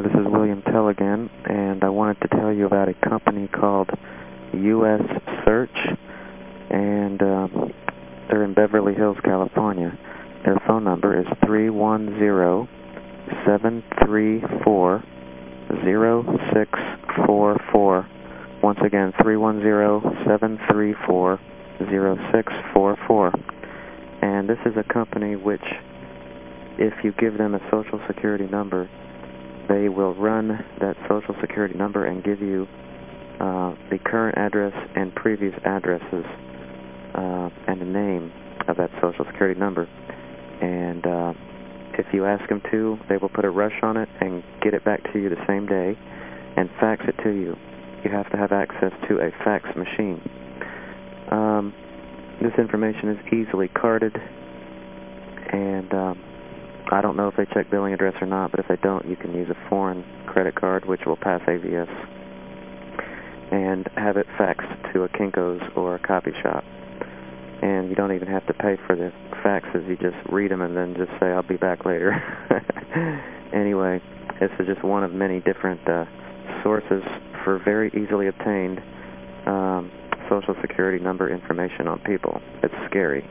Yeah, this is William Tell again, and I wanted to tell you about a company called U.S. Search, and um, they're in Beverly Hills, California. Their phone number is 310-734-0644. Once again, 310-734-0644. And this is a company which, if you give them a Social Security number, they will run that Social Security number and give you uh, the current address and previous addresses uh, and the name of that Social Security number. And uh, if you ask them to, they will put a rush on it and get it back to you the same day and fax it to you. You have to have access to a fax machine. Um, this information is easily carded, I don't know if they check billing address or not, but if they don't, you can use a foreign credit card, which will pass AVS, and have it faxed to a Kinko's or a copy shop. And you don't even have to pay for the faxes. You just read them and then just say, I'll be back later. anyway, this is just one of many different uh, sources for very easily obtained um, Social Security number information on people. It's scary.